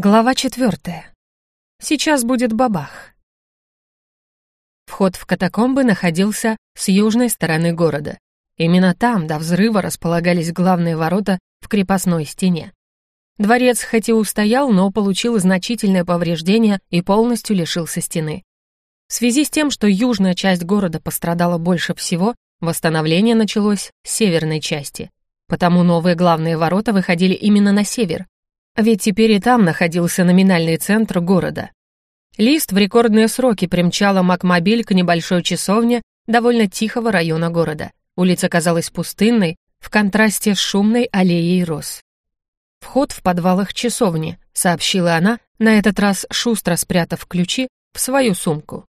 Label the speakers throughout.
Speaker 1: Глава четвертая. Сейчас будет бабах. Вход в катакомбы находился с южной стороны города. Именно там до взрыва располагались главные ворота в крепостной стене. Дворец хоть и устоял, но получил значительное повреждение и полностью лишился стены. В связи с тем, что южная часть города пострадала больше всего, восстановление началось с северной части. Потому новые главные ворота выходили именно на север, ведь теперь и там находился номинальный центр города. Лист в рекордные сроки примчала Макмобиль к небольшой часовне довольно тихого района города. Улица казалась пустынной, в контрасте с шумной аллеей роз. «Вход в подвалах часовни», — сообщила она, на этот раз шустро спрятав ключи в свою сумку.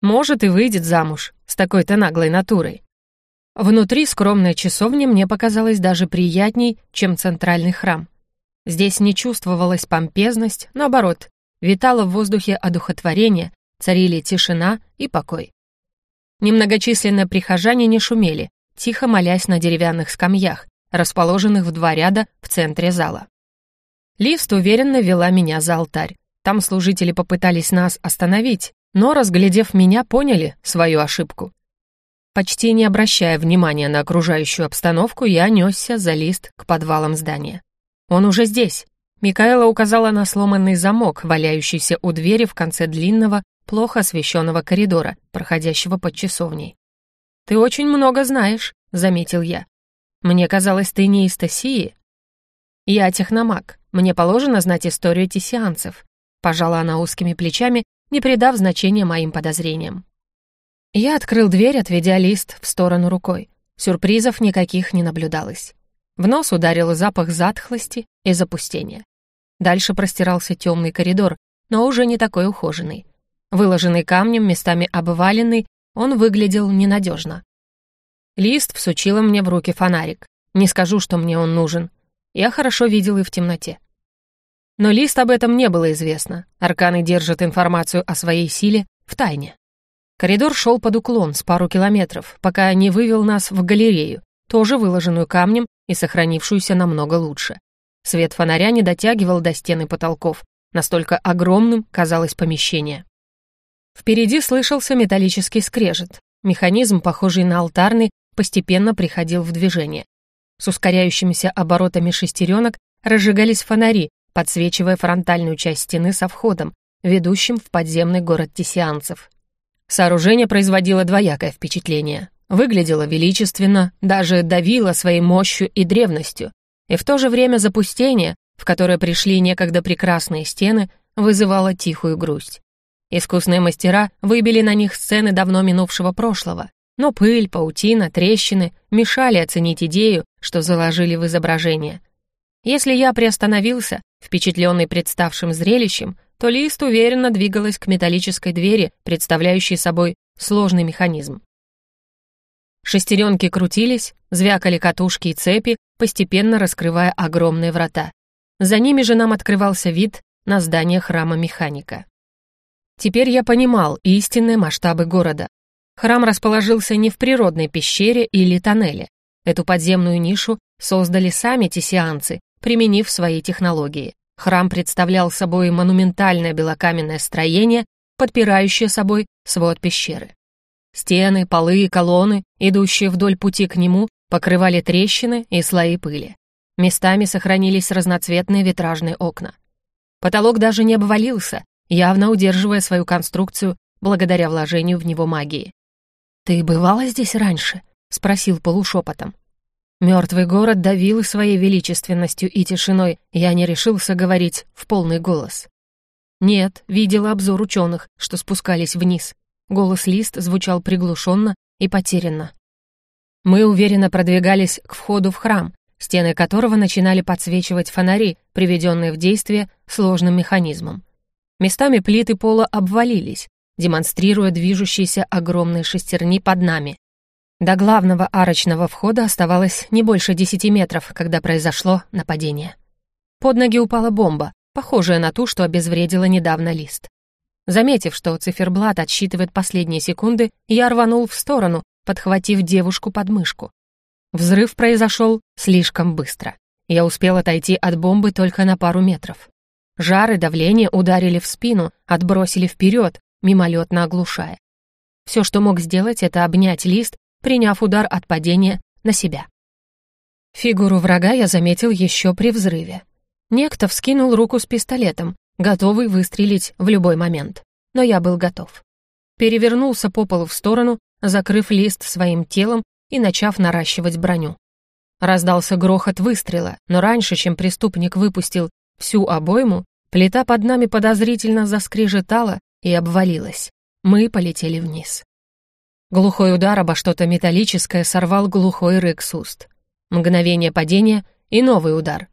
Speaker 1: «Может, и выйдет замуж с такой-то наглой натурой». Внутри скромной часовни мне показалось даже приятней, чем центральный храм. Здесь не чувствовалась помпезность, наоборот, витало в воздухе одухотворение, царили тишина и покой. Немногочисленные прихожане не шумели, тихо молясь на деревянных скамьях, расположенных в два ряда в центре зала. Лист уверенно вела меня за алтарь. Там служители попытались нас остановить, но, разглядев меня, поняли свою ошибку. Почти не обращая внимания на окружающую обстановку, я несся за лист к подвалам здания. «Он уже здесь!» Микаэла указала на сломанный замок, валяющийся у двери в конце длинного, плохо освещенного коридора, проходящего под часовней. «Ты очень много знаешь», — заметил я. «Мне казалось, ты не из Тосии». «Я техномаг. Мне положено знать историю тессианцев», — пожала она узкими плечами, не придав значения моим подозрениям. Я открыл дверь, отведя лист в сторону рукой. Сюрпризов никаких не наблюдалось. В нос ударил запах затхлости и запустения. Дальше простирался темный коридор, но уже не такой ухоженный. Выложенный камнем, местами обваленный, он выглядел ненадежно. Лист всучила мне в руки фонарик. Не скажу, что мне он нужен. Я хорошо видел и в темноте. Но Лист об этом не было известно. Арканы держат информацию о своей силе в тайне. Коридор шел под уклон с пару километров, пока не вывел нас в галерею, тоже выложенную камнем и сохранившуюся намного лучше. Свет фонаря не дотягивал до стены потолков, настолько огромным казалось помещение. Впереди слышался металлический скрежет. Механизм, похожий на алтарный, постепенно приходил в движение. С ускоряющимися оборотами шестеренок разжигались фонари, подсвечивая фронтальную часть стены со входом, ведущим в подземный город тессианцев. Сооружение производило двоякое впечатление. Выглядела величественно, даже давила своей мощью и древностью, и в то же время запустение, в которое пришли некогда прекрасные стены, вызывало тихую грусть. Искусные мастера выбили на них сцены давно минувшего прошлого, но пыль, паутина, трещины мешали оценить идею, что заложили в изображение. Если я приостановился, впечатленный представшим зрелищем, то лист уверенно двигалась к металлической двери, представляющей собой сложный механизм. Шестеренки крутились, звякали катушки и цепи, постепенно раскрывая огромные врата. За ними же нам открывался вид на здание храма механика. Теперь я понимал истинные масштабы города. Храм расположился не в природной пещере или тоннеле. Эту подземную нишу создали сами тессианцы, применив свои технологии. Храм представлял собой монументальное белокаменное строение, подпирающее собой свод пещеры. Стены, полы и колонны, идущие вдоль пути к нему, покрывали трещины и слои пыли. Местами сохранились разноцветные витражные окна. Потолок даже не обвалился, явно удерживая свою конструкцию благодаря вложению в него магии. «Ты бывала здесь раньше?» — спросил полушепотом. Мертвый город давил своей величественностью и тишиной, я не решился говорить в полный голос. Нет, видела обзор ученых, что спускались вниз. Голос Лист звучал приглушенно и потерянно. Мы уверенно продвигались к входу в храм, стены которого начинали подсвечивать фонари, приведенные в действие сложным механизмом. Местами плиты пола обвалились, демонстрируя движущиеся огромные шестерни под нами. До главного арочного входа оставалось не больше десяти метров, когда произошло нападение. Под ноги упала бомба, похожая на ту, что обезвредила недавно лист. Заметив, что циферблат отсчитывает последние секунды, я рванул в сторону, подхватив девушку под мышку. Взрыв произошел слишком быстро. Я успел отойти от бомбы только на пару метров. Жар и давление ударили в спину, отбросили вперед, мимолетно оглушая. Все, что мог сделать, это обнять лист, приняв удар от падения на себя. Фигуру врага я заметил еще при взрыве. Некто вскинул руку с пистолетом, готовый выстрелить в любой момент. Но я был готов. Перевернулся по полу в сторону, закрыв лист своим телом и начав наращивать броню. Раздался грохот выстрела, но раньше, чем преступник выпустил всю обойму, плита под нами подозрительно заскрежетала и обвалилась. Мы полетели вниз. Глухой удар обо что-то металлическое сорвал глухой рык с уст. Мгновение падения и новый удар.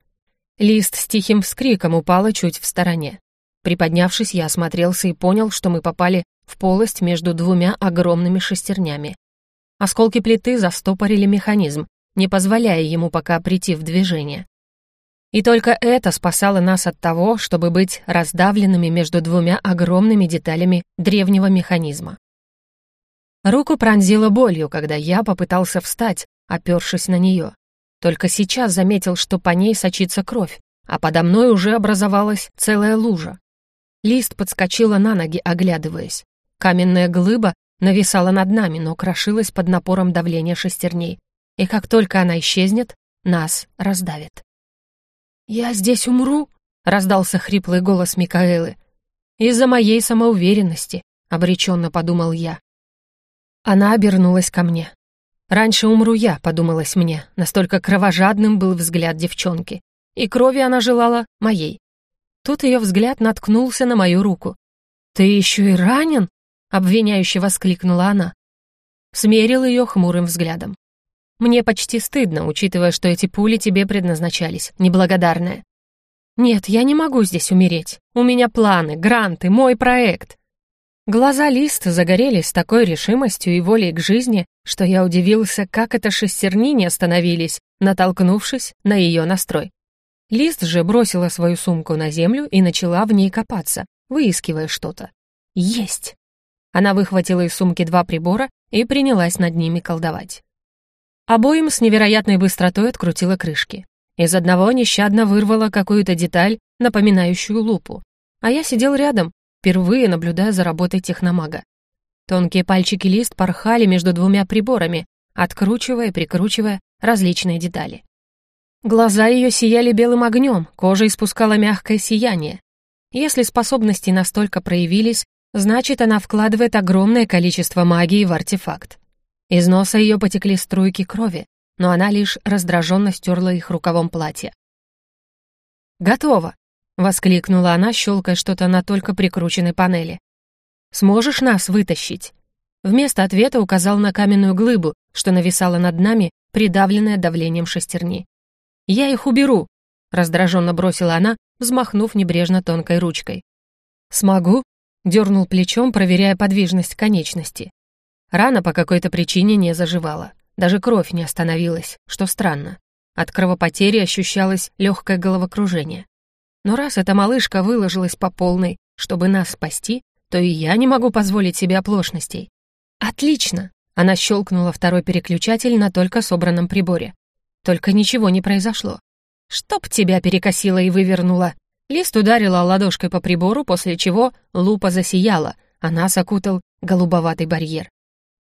Speaker 1: Лист с тихим вскриком упала чуть в стороне. Приподнявшись, я осмотрелся и понял, что мы попали в полость между двумя огромными шестернями. Осколки плиты застопорили механизм, не позволяя ему пока прийти в движение. И только это спасало нас от того, чтобы быть раздавленными между двумя огромными деталями древнего механизма. Руку пронзило болью, когда я попытался встать, опёршись на нее. Только сейчас заметил, что по ней сочится кровь, а подо мной уже образовалась целая лужа. Лист подскочила на ноги, оглядываясь. Каменная глыба нависала над нами, но крошилась под напором давления шестерней. И как только она исчезнет, нас раздавит. «Я здесь умру?» — раздался хриплый голос Микаэлы. «Из-за моей самоуверенности», — обреченно подумал я. Она обернулась ко мне. «Раньше умру я», — подумалось мне, настолько кровожадным был взгляд девчонки. И крови она желала моей. Тут ее взгляд наткнулся на мою руку. «Ты еще и ранен?» — обвиняюще воскликнула она. Смерил ее хмурым взглядом. «Мне почти стыдно, учитывая, что эти пули тебе предназначались, неблагодарная». «Нет, я не могу здесь умереть. У меня планы, гранты, мой проект. Глаза Лист загорелись такой решимостью и волей к жизни, что я удивился, как это шестерни не остановились, натолкнувшись на ее настрой. Лист же бросила свою сумку на землю и начала в ней копаться, выискивая что-то. Есть! Она выхватила из сумки два прибора и принялась над ними колдовать. Обоим с невероятной быстротой открутила крышки. Из одного нещадно вырвала какую-то деталь, напоминающую лупу. А я сидел рядом, впервые наблюдая за работой техномага. Тонкие пальчики лист порхали между двумя приборами, откручивая и прикручивая различные детали. Глаза ее сияли белым огнем, кожа испускала мягкое сияние. Если способности настолько проявились, значит, она вкладывает огромное количество магии в артефакт. Из носа ее потекли струйки крови, но она лишь раздраженно стерла их рукавом платья. «Готово!» — воскликнула она, щелкая что-то на только прикрученной панели. «Сможешь нас вытащить?» Вместо ответа указал на каменную глыбу, что нависала над нами, придавленная давлением шестерни. «Я их уберу!» — раздраженно бросила она, взмахнув небрежно тонкой ручкой. «Смогу?» — дернул плечом, проверяя подвижность конечности. Рана по какой-то причине не заживала. Даже кровь не остановилась, что странно. От кровопотери ощущалось легкое головокружение. Но раз эта малышка выложилась по полной, чтобы нас спасти, то и я не могу позволить себе оплошностей. «Отлично!» — она щелкнула второй переключатель на только собранном приборе. Только ничего не произошло. «Чтоб тебя перекосило и вывернуло!» Лист ударила ладошкой по прибору, после чего лупа засияла, а нас окутал голубоватый барьер.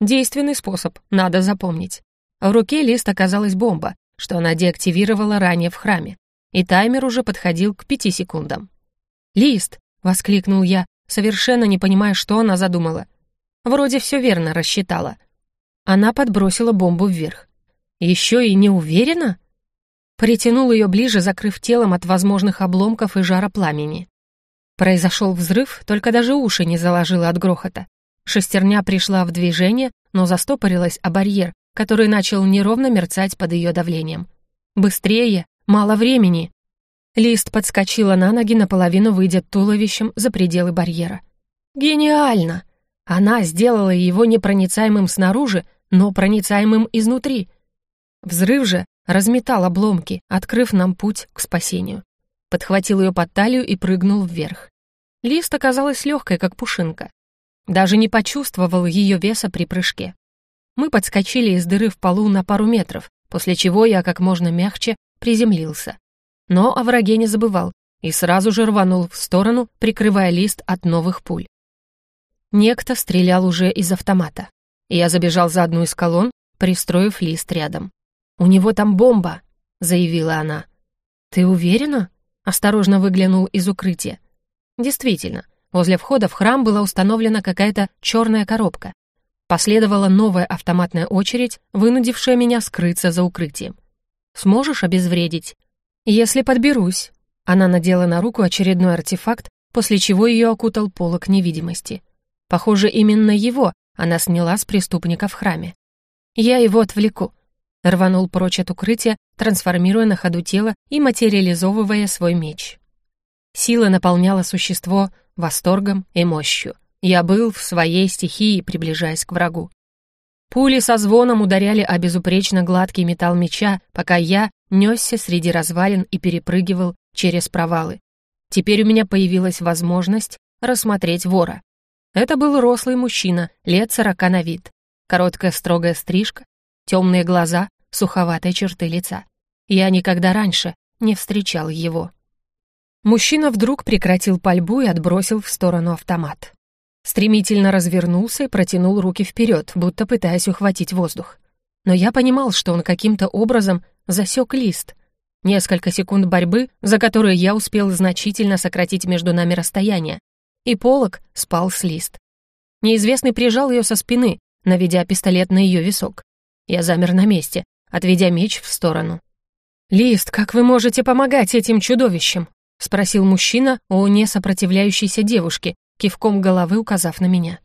Speaker 1: Действенный способ, надо запомнить. В руке Лист оказалась бомба, что она деактивировала ранее в храме и таймер уже подходил к пяти секундам. «Лист!» — воскликнул я, совершенно не понимая, что она задумала. Вроде все верно рассчитала. Она подбросила бомбу вверх. Еще и не уверена? Притянул ее ближе, закрыв телом от возможных обломков и жара пламени. Произошел взрыв, только даже уши не заложило от грохота. Шестерня пришла в движение, но застопорилась о барьер, который начал неровно мерцать под ее давлением. «Быстрее!» Мало времени. Лист подскочила на ноги, наполовину выйдя туловищем за пределы барьера. Гениально! Она сделала его непроницаемым снаружи, но проницаемым изнутри. Взрыв же разметал обломки, открыв нам путь к спасению. Подхватил ее под талию и прыгнул вверх. Лист оказалась легкой, как пушинка. Даже не почувствовал ее веса при прыжке. Мы подскочили из дыры в полу на пару метров, после чего я как можно мягче приземлился. Но о враге не забывал, и сразу же рванул в сторону, прикрывая лист от новых пуль. Некто стрелял уже из автомата. Я забежал за одну из колонн, пристроив лист рядом. «У него там бомба», — заявила она. «Ты уверена?» — осторожно выглянул из укрытия. Действительно, возле входа в храм была установлена какая-то черная коробка. Последовала новая автоматная очередь, вынудившая меня скрыться за укрытием. «Сможешь обезвредить?» «Если подберусь». Она надела на руку очередной артефакт, после чего ее окутал полок невидимости. Похоже, именно его она сняла с преступника в храме. «Я его отвлеку», — рванул прочь от укрытия, трансформируя на ходу тело и материализовывая свой меч. Сила наполняла существо восторгом и мощью. Я был в своей стихии, приближаясь к врагу. Пули со звоном ударяли о безупречно гладкий металл меча, пока я несся среди развалин и перепрыгивал через провалы. Теперь у меня появилась возможность рассмотреть вора. Это был рослый мужчина, лет сорока на вид. Короткая строгая стрижка, темные глаза, суховатые черты лица. Я никогда раньше не встречал его. Мужчина вдруг прекратил пальбу и отбросил в сторону автомат. Стремительно развернулся и протянул руки вперед, будто пытаясь ухватить воздух. Но я понимал, что он каким-то образом засек лист. Несколько секунд борьбы, за которые я успел значительно сократить между нами расстояние, и полок спал с лист. Неизвестный прижал ее со спины, наведя пистолет на ее висок. Я замер на месте, отведя меч в сторону. «Лист, как вы можете помогать этим чудовищам?» — спросил мужчина у несопротивляющейся девушки, кивком головы указав на меня.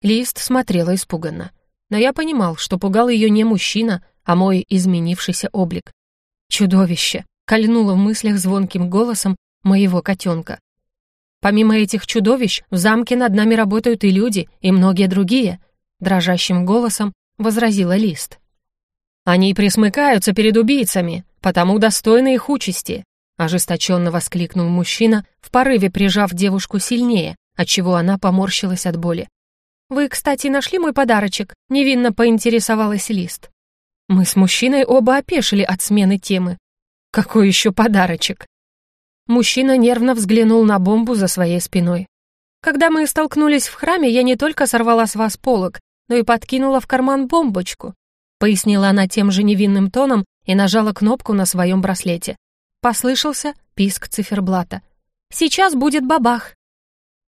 Speaker 1: Лист смотрела испуганно. Но я понимал, что пугал ее не мужчина, а мой изменившийся облик. «Чудовище!» — кольнуло в мыслях звонким голосом моего котенка. Помимо этих чудовищ, в замке над нами работают и люди, и многие другие», — дрожащим голосом возразила Лист. «Они присмыкаются перед убийцами, потому достойны их участи», — ожесточенно воскликнул мужчина, в порыве прижав девушку сильнее, отчего она поморщилась от боли. «Вы, кстати, нашли мой подарочек?» — невинно поинтересовалась Лист. Мы с мужчиной оба опешили от смены темы. «Какой еще подарочек?» Мужчина нервно взглянул на бомбу за своей спиной. «Когда мы столкнулись в храме, я не только сорвала с вас полок, но и подкинула в карман бомбочку», пояснила она тем же невинным тоном и нажала кнопку на своем браслете. Послышался писк циферблата. «Сейчас будет бабах».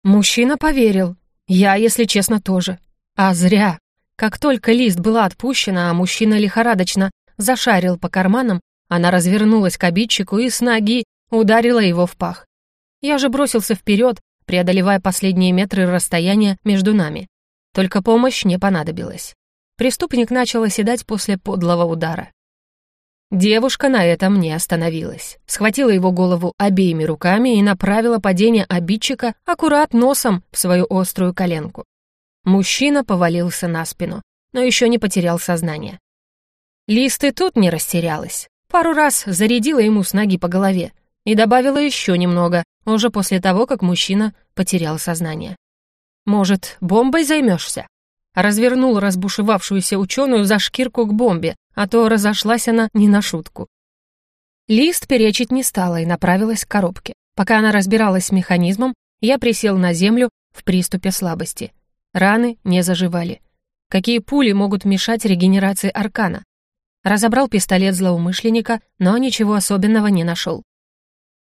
Speaker 1: Мужчина поверил. Я, если честно, тоже. А зря. Как только лист была отпущена, а мужчина лихорадочно зашарил по карманам, она развернулась к обидчику и с ноги ударила его в пах. Я же бросился вперед, преодолевая последние метры расстояния между нами. Только помощь не понадобилась. Преступник начал оседать после подлого удара. Девушка на этом не остановилась. Схватила его голову обеими руками и направила падение обидчика аккурат носом в свою острую коленку. Мужчина повалился на спину, но еще не потерял сознание. Лист и тут не растерялась. Пару раз зарядила ему с ноги по голове, и добавила еще немного, уже после того, как мужчина потерял сознание. «Может, бомбой займешься?» Развернул разбушевавшуюся ученую за шкирку к бомбе, а то разошлась она не на шутку. Лист перечить не стала и направилась к коробке. Пока она разбиралась с механизмом, я присел на землю в приступе слабости. Раны не заживали. Какие пули могут мешать регенерации аркана? Разобрал пистолет злоумышленника, но ничего особенного не нашел.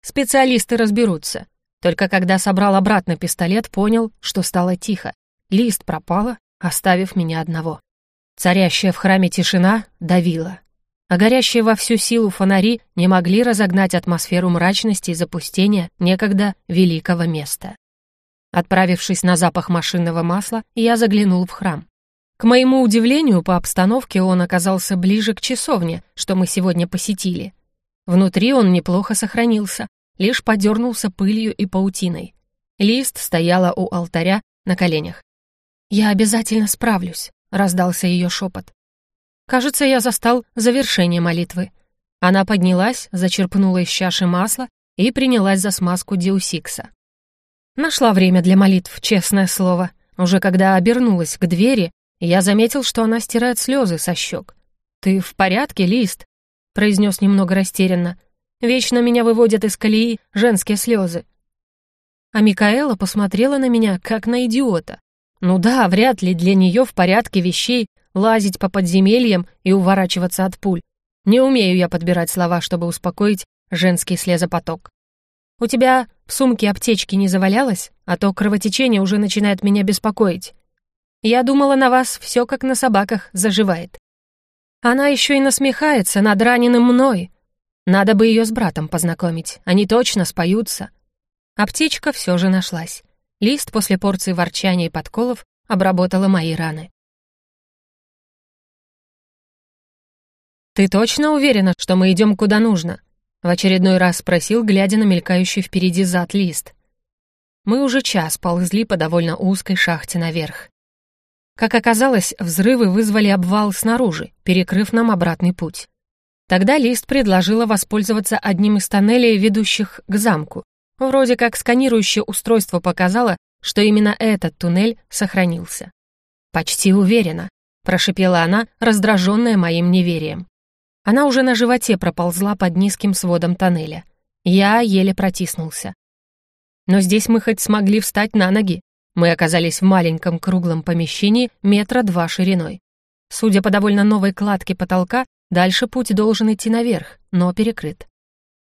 Speaker 1: Специалисты разберутся. Только когда собрал обратно пистолет, понял, что стало тихо. Лист пропала, оставив меня одного. Царящая в храме тишина давила. А горящие во всю силу фонари не могли разогнать атмосферу мрачности и запустения некогда великого места. Отправившись на запах машинного масла, я заглянул в храм. К моему удивлению, по обстановке он оказался ближе к часовне, что мы сегодня посетили. Внутри он неплохо сохранился, лишь подернулся пылью и паутиной. Лист стояла у алтаря на коленях. «Я обязательно справлюсь», — раздался ее шепот. Кажется, я застал завершение молитвы. Она поднялась, зачерпнула из чаши масла и принялась за смазку Диусикса. Нашла время для молитв, честное слово. Уже когда обернулась к двери, я заметил, что она стирает слезы со щек. «Ты в порядке, Лист?» произнес немного растерянно. Вечно меня выводят из колеи женские слезы. А Микаэла посмотрела на меня, как на идиота. Ну да, вряд ли для нее в порядке вещей лазить по подземельям и уворачиваться от пуль. Не умею я подбирать слова, чтобы успокоить женский слезопоток. «У тебя в сумке аптечки не завалялось, а то кровотечение уже начинает меня беспокоить. Я думала, на вас все как на собаках заживает. Она еще и насмехается над раненым мной. Надо бы ее с братом познакомить, они точно споются». Аптечка все же нашлась. Лист после порции ворчания и подколов обработала мои раны. «Ты точно уверена, что мы идем куда нужно?» В очередной раз спросил, глядя на мелькающий впереди зад лист. Мы уже час ползли по довольно узкой шахте наверх. Как оказалось, взрывы вызвали обвал снаружи, перекрыв нам обратный путь. Тогда Лист предложила воспользоваться одним из тоннелей, ведущих к замку. Вроде как сканирующее устройство показало, что именно этот туннель сохранился. «Почти уверена», — прошипела она, раздраженная моим неверием. Она уже на животе проползла под низким сводом тоннеля. Я еле протиснулся. Но здесь мы хоть смогли встать на ноги. Мы оказались в маленьком круглом помещении метра два шириной. Судя по довольно новой кладке потолка, дальше путь должен идти наверх, но перекрыт.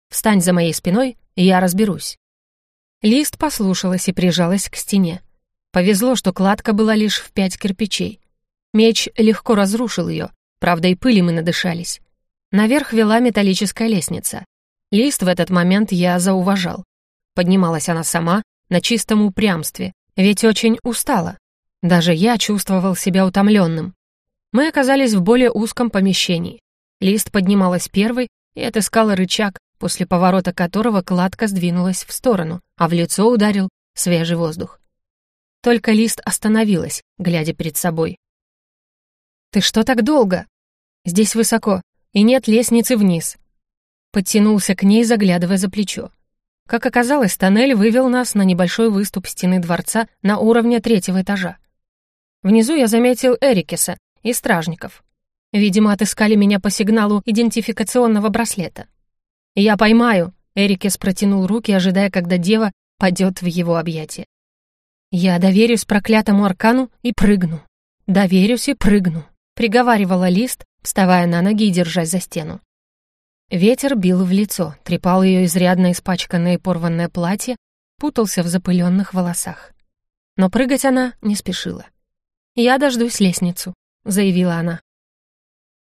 Speaker 1: Встань за моей спиной, я разберусь. Лист послушалась и прижалась к стене. Повезло, что кладка была лишь в пять кирпичей. Меч легко разрушил ее, правда и пыли мы надышались. Наверх вела металлическая лестница. Лист в этот момент я зауважал. Поднималась она сама, на чистом упрямстве, ведь очень устала. Даже я чувствовал себя утомленным. Мы оказались в более узком помещении. Лист поднималась первой и отыскала рычаг, после поворота которого кладка сдвинулась в сторону, а в лицо ударил свежий воздух. Только Лист остановилась, глядя перед собой. «Ты что так долго?» «Здесь высоко и нет лестницы вниз. Подтянулся к ней, заглядывая за плечо. Как оказалось, тоннель вывел нас на небольшой выступ стены дворца на уровне третьего этажа. Внизу я заметил Эрикеса и стражников. Видимо, отыскали меня по сигналу идентификационного браслета. «Я поймаю!» — Эрикес протянул руки, ожидая, когда дева падет в его объятия. «Я доверюсь проклятому аркану и прыгну. Доверюсь и прыгну», — приговаривала Лист, вставая на ноги и держась за стену. Ветер бил в лицо, трепал ее изрядно испачканное и порванное платье, путался в запыленных волосах. Но прыгать она не спешила. «Я дождусь лестницу», — заявила она.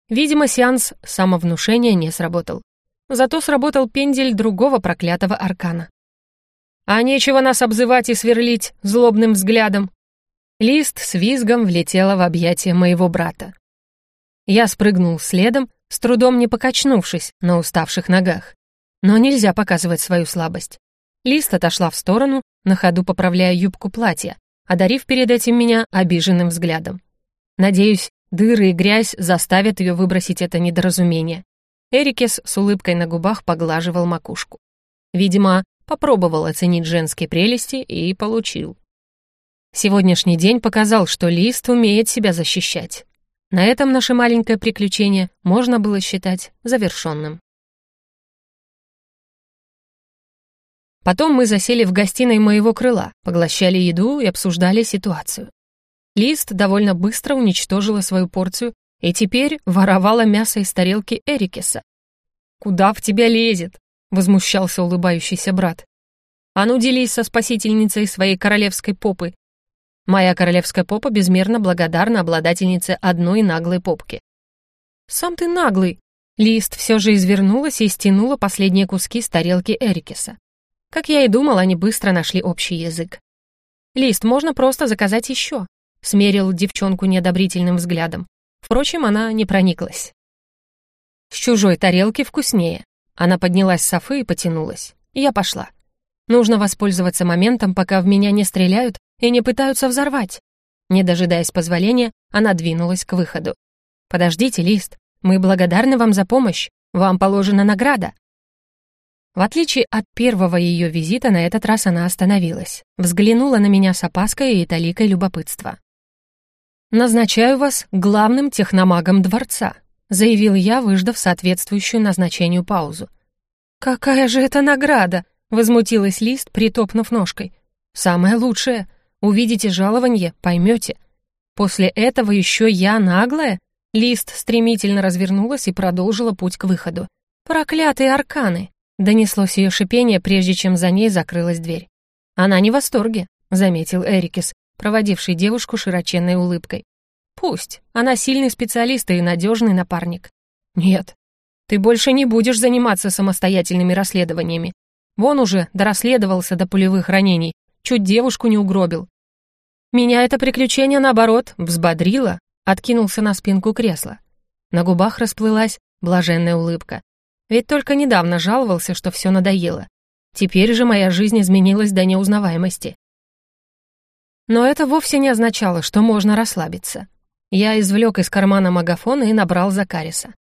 Speaker 1: Видимо, сеанс самовнушения не сработал. Зато сработал пендель другого проклятого аркана. «А нечего нас обзывать и сверлить злобным взглядом!» Лист с визгом влетела в объятия моего брата. Я спрыгнул следом, с трудом не покачнувшись на уставших ногах. Но нельзя показывать свою слабость. Лист отошла в сторону, на ходу поправляя юбку платья, одарив перед этим меня обиженным взглядом. Надеюсь, дыры и грязь заставят ее выбросить это недоразумение. Эрикес с улыбкой на губах поглаживал макушку. Видимо, попробовал оценить женские прелести и получил. Сегодняшний день показал, что Лист умеет себя защищать. На этом наше маленькое приключение можно было считать завершенным. Потом мы засели в гостиной моего крыла, поглощали еду и обсуждали ситуацию. Лист довольно быстро уничтожила свою порцию и теперь воровала мясо из тарелки Эрикеса. «Куда в тебя лезет?» — возмущался улыбающийся брат. «А ну делись со спасительницей своей королевской попы Моя королевская попа безмерно благодарна обладательнице одной наглой попки. «Сам ты наглый!» Лист все же извернулась и стянула последние куски с тарелки Эрикеса. Как я и думал, они быстро нашли общий язык. «Лист, можно просто заказать еще», — смерил девчонку неодобрительным взглядом. Впрочем, она не прониклась. «С чужой тарелки вкуснее». Она поднялась с софы и потянулась. Я пошла. Нужно воспользоваться моментом, пока в меня не стреляют и не пытаются взорвать. Не дожидаясь позволения, она двинулась к выходу. «Подождите, Лист, мы благодарны вам за помощь, вам положена награда». В отличие от первого ее визита, на этот раз она остановилась, взглянула на меня с опаской и таликой любопытства. «Назначаю вас главным техномагом дворца», заявил я, выждав соответствующую назначению паузу. «Какая же это награда!» — возмутилась Лист, притопнув ножкой. «Самое лучшее. Увидите жалование, поймете. После этого еще я наглая?» Лист стремительно развернулась и продолжила путь к выходу. «Проклятые арканы!» — донеслось ее шипение, прежде чем за ней закрылась дверь. «Она не в восторге», — заметил Эрикис, проводивший девушку широченной улыбкой. «Пусть. Она сильный специалист и надежный напарник». «Нет. Ты больше не будешь заниматься самостоятельными расследованиями. Вон уже дорасследовался до пулевых ранений, чуть девушку не угробил. Меня это приключение, наоборот, взбодрило, откинулся на спинку кресла. На губах расплылась блаженная улыбка. Ведь только недавно жаловался, что все надоело. Теперь же моя жизнь изменилась до неузнаваемости. Но это вовсе не означало, что можно расслабиться. Я извлек из кармана магафон и набрал Закариса.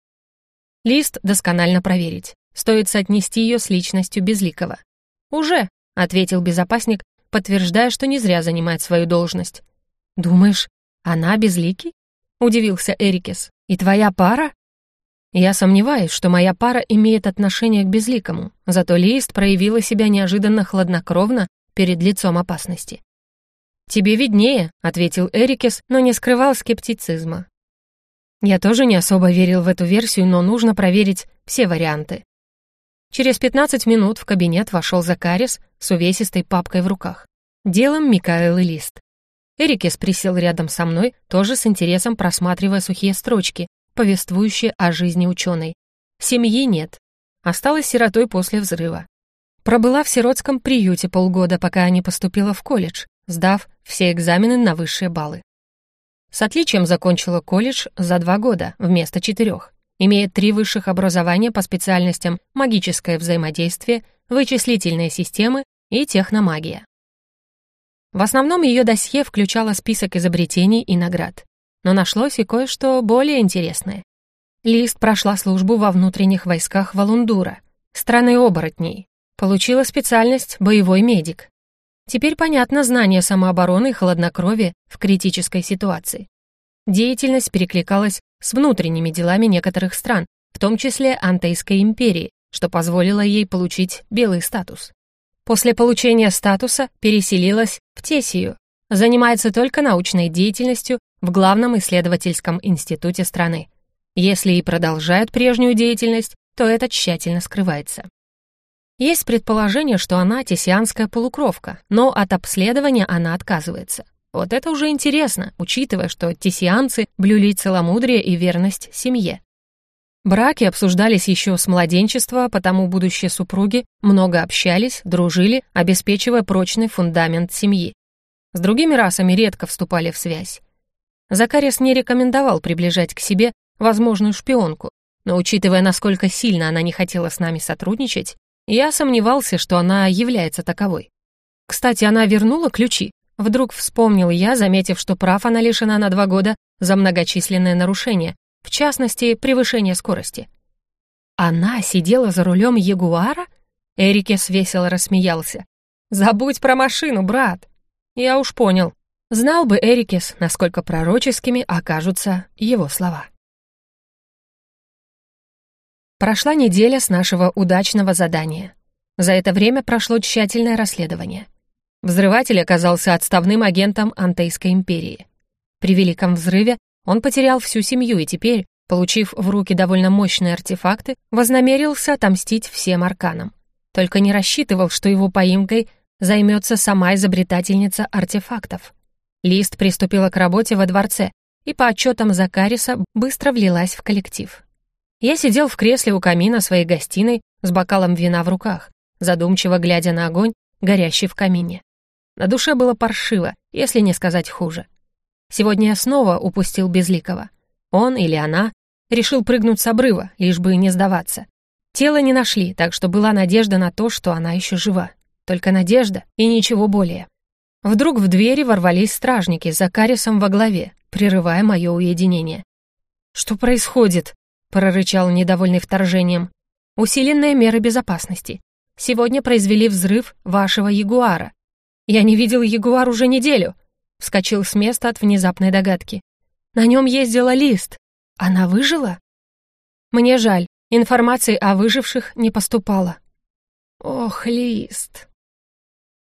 Speaker 1: Лист досконально проверить. Стоит соотнести ее с личностью Безликого. «Уже», — ответил безопасник, подтверждая, что не зря занимает свою должность. «Думаешь, она Безликий?» — удивился Эрикес. «И твоя пара?» Я сомневаюсь, что моя пара имеет отношение к Безликому, зато Лист проявила себя неожиданно хладнокровно перед лицом опасности. «Тебе виднее», — ответил Эрикес, но не скрывал скептицизма. Я тоже не особо верил в эту версию, но нужно проверить все варианты. Через 15 минут в кабинет вошел Закарис с увесистой папкой в руках. Делом Микаэл и Лист. Эрикес присел рядом со мной, тоже с интересом просматривая сухие строчки, повествующие о жизни ученой. Семьи нет. Осталась сиротой после взрыва. Пробыла в сиротском приюте полгода, пока не поступила в колледж, сдав все экзамены на высшие баллы. С отличием закончила колледж за два года вместо четырех имеет три высших образования по специальностям магическое взаимодействие, вычислительные системы и техномагия. В основном ее досье включало список изобретений и наград. Но нашлось и кое-что более интересное. Лист прошла службу во внутренних войсках Валундура, страны оборотней, получила специальность «боевой медик». Теперь понятно знание самообороны и хладнокровия в критической ситуации. Деятельность перекликалась с внутренними делами некоторых стран, в том числе Антейской империи, что позволило ей получить белый статус. После получения статуса переселилась в Тесию, занимается только научной деятельностью в главном исследовательском институте страны. Если и продолжают прежнюю деятельность, то это тщательно скрывается. Есть предположение, что она тесианская полукровка, но от обследования она отказывается. Вот это уже интересно, учитывая, что тессианцы блюли целомудрие и верность семье. Браки обсуждались еще с младенчества, потому будущие супруги много общались, дружили, обеспечивая прочный фундамент семьи. С другими расами редко вступали в связь. Закарис не рекомендовал приближать к себе возможную шпионку, но учитывая, насколько сильно она не хотела с нами сотрудничать, я сомневался, что она является таковой. Кстати, она вернула ключи, Вдруг вспомнил я, заметив, что прав она лишена на два года за многочисленные нарушения, в частности, превышение скорости. Она сидела за рулем Ягуара? Эрикес весело рассмеялся. «Забудь про машину, брат!» Я уж понял. Знал бы Эрикес, насколько пророческими окажутся его слова. Прошла неделя с нашего удачного задания. За это время прошло тщательное расследование. Взрыватель оказался отставным агентом Антейской империи. При Великом взрыве он потерял всю семью и теперь, получив в руки довольно мощные артефакты, вознамерился отомстить всем арканам. Только не рассчитывал, что его поимкой займется сама изобретательница артефактов. Лист приступила к работе во дворце и по отчетам Закариса быстро влилась в коллектив. Я сидел в кресле у камина своей гостиной с бокалом вина в руках, задумчиво глядя на огонь, горящий в камине. На душе было паршиво, если не сказать хуже. Сегодня я снова упустил Безликого. Он или она решил прыгнуть с обрыва, лишь бы не сдаваться. Тело не нашли, так что была надежда на то, что она еще жива. Только надежда и ничего более. Вдруг в двери ворвались стражники с Закарисом во главе, прерывая мое уединение. «Что происходит?» — прорычал недовольный вторжением. «Усиленные меры безопасности. Сегодня произвели взрыв вашего Ягуара. «Я не видел Ягуар уже неделю», — вскочил с места от внезапной догадки. «На нем ездила Лист. Она выжила?» «Мне жаль, информации о выживших не поступало», Ох, Лист.